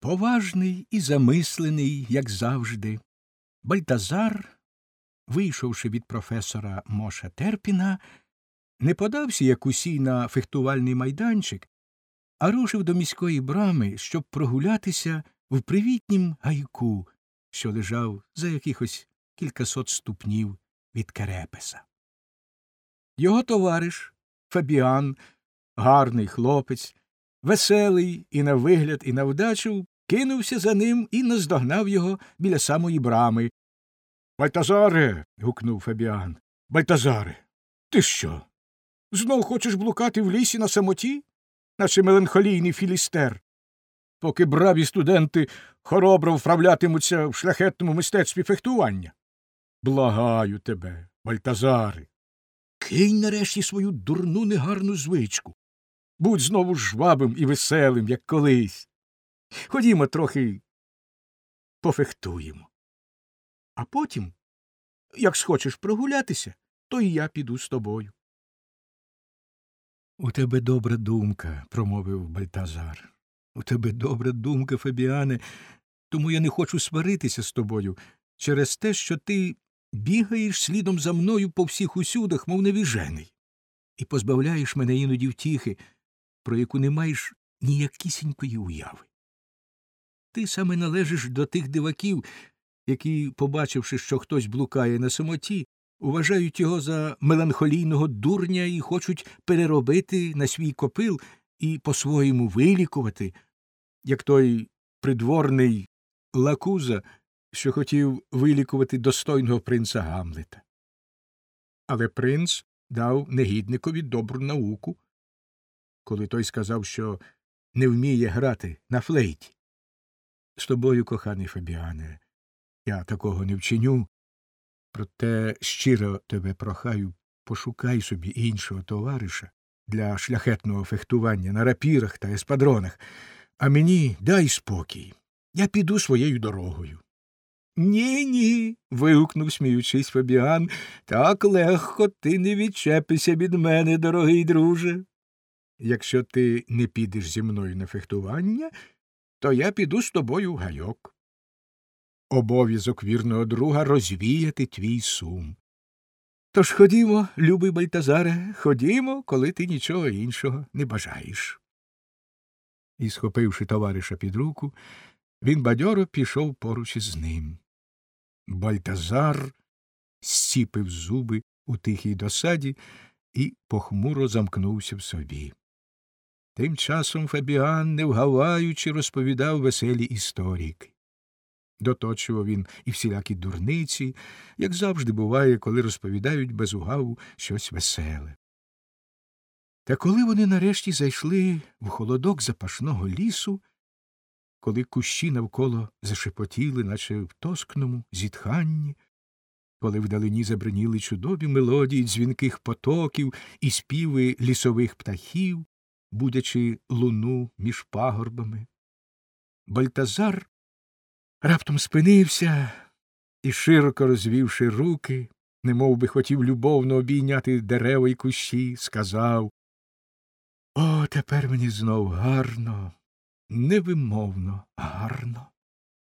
Поважний і замислений, як завжди, Бальтазар, вийшовши від професора Моша Терпіна, не подався, як усі, на фехтувальний майданчик, а рушив до міської брами, щоб прогулятися в привітнім гайку, що лежав за якихось кількасот ступнів від Керепеса. Його товариш Фабіан, гарний хлопець, веселий і на вигляд, і на вдачу, кинувся за ним і наздогнав його біля самої брами. Бальтазаре. гукнув Фабіан. Бальтазаре, ти що? Знов хочеш блукати в лісі на самоті, наче меланхолійний філістер? Поки браві студенти хоробро вправлятимуться в шляхетному мистецтві фехтування. Благаю тебе, Бальтазаре. Кинь нарешті свою дурну негарну звичку. Будь знову жвабим і веселим, як колись. Ходімо трохи пофехтуємо. А потім, як схочеш прогулятися, то і я піду з тобою. У тебе добра думка, промовив Бальтазар. У тебе добра думка, Фабіане, тому я не хочу сваритися з тобою через те, що ти бігаєш слідом за мною по всіх усюдах, мов невіжений, і позбавляєш мене іноді втіхи, про яку не маєш ніякісінької уяви. Ти саме належиш до тих диваків, які, побачивши, що хтось блукає на самоті, вважають його за меланхолійного дурня і хочуть переробити на свій копил і по-своєму вилікувати, як той придворний лакуза, що хотів вилікувати достойного принца Гамлета. Але принц дав негідникові добру науку, коли той сказав, що не вміє грати на флейті. З тобою, коханий Фабіане, я такого не вчиню, проте щиро тебе прохаю, пошукай собі іншого товариша для шляхетного фехтування на рапірах та еспадронах, а мені дай спокій. Я піду своєю дорогою. Ні, ні. вигукнув, сміючись Фабіан, так легко ти не відчепися від мене, дорогий друже. Якщо ти не підеш зі мною на фехтування, то я піду з тобою в гайок. Обов'язок вірного друга розвіяти твій сум. Тож ходімо, любий Бальтазаре, ходімо, коли ти нічого іншого не бажаєш. І, схопивши товариша під руку, він бадьоро пішов поруч із ним. Бальтазар зціпив зуби у тихій досаді і похмуро замкнувся в собі. Тим часом Фабіан, не вгаваючи, розповідав веселі історики. Доточував він і всілякі дурниці, як завжди буває, коли розповідають без угаву щось веселе. Та коли вони нарешті зайшли в холодок запашного лісу, коли кущі навколо зашепотіли, наче в тоскному зітханні, коли вдалині забриніли чудові мелодії дзвінких потоків і співи лісових птахів, будячи луну між пагорбами. Бальтазар раптом спинився і, широко розвівши руки, немов би хотів любовно обійняти дерева й кущі, сказав О, тепер мені знов гарно, невимовно гарно.